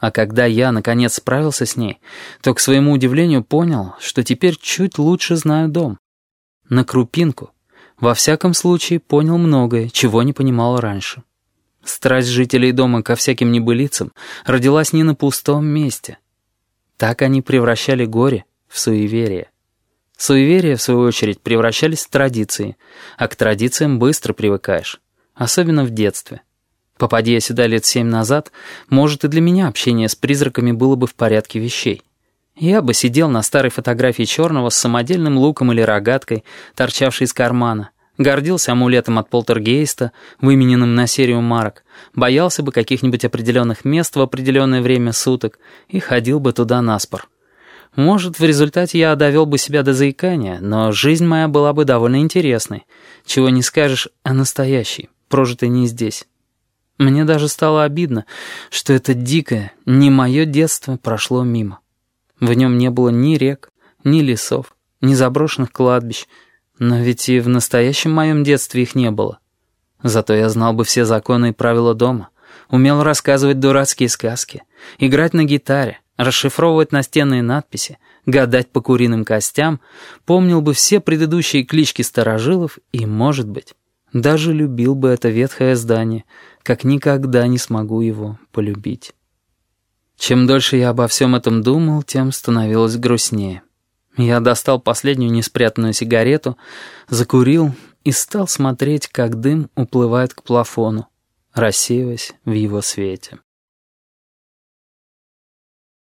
А когда я, наконец, справился с ней, то, к своему удивлению, понял, что теперь чуть лучше знаю дом. На крупинку. Во всяком случае, понял многое, чего не понимал раньше. Страсть жителей дома ко всяким небылицам родилась не на пустом месте. Так они превращали горе в суеверие. Суеверия, в свою очередь, превращались в традиции, а к традициям быстро привыкаешь, особенно в детстве. Попади я сюда лет семь назад, может, и для меня общение с призраками было бы в порядке вещей. Я бы сидел на старой фотографии черного с самодельным луком или рогаткой, торчавшей из кармана, гордился амулетом от полтергейста, вымененным на серию марок, боялся бы каких-нибудь определенных мест в определенное время суток и ходил бы туда наспор. Может, в результате я довел бы себя до заикания, но жизнь моя была бы довольно интересной, чего не скажешь о настоящей, прожитой не здесь. Мне даже стало обидно, что это дикое, не мое детство прошло мимо. В нем не было ни рек, ни лесов, ни заброшенных кладбищ, но ведь и в настоящем моем детстве их не было. Зато я знал бы все законы и правила дома, умел рассказывать дурацкие сказки, играть на гитаре, расшифровывать настенные надписи, гадать по куриным костям, помнил бы все предыдущие клички старожилов и, может быть, даже любил бы это ветхое здание, как никогда не смогу его полюбить. Чем дольше я обо всем этом думал, тем становилось грустнее. Я достал последнюю неспрятанную сигарету, закурил и стал смотреть, как дым уплывает к плафону, рассеиваясь в его свете.